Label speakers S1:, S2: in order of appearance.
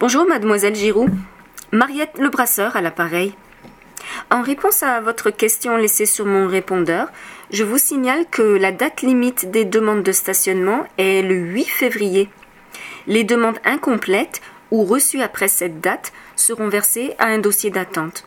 S1: Bonjour, mademoiselle Giroux. Mariette Le Brasseur à l'appareil. En réponse à votre question laissée sur mon répondeur, je vous signale que la date limite des demandes de stationnement est le 8 février. Les demandes incomplètes ou reçues après cette date seront versées à un dossier d'attente.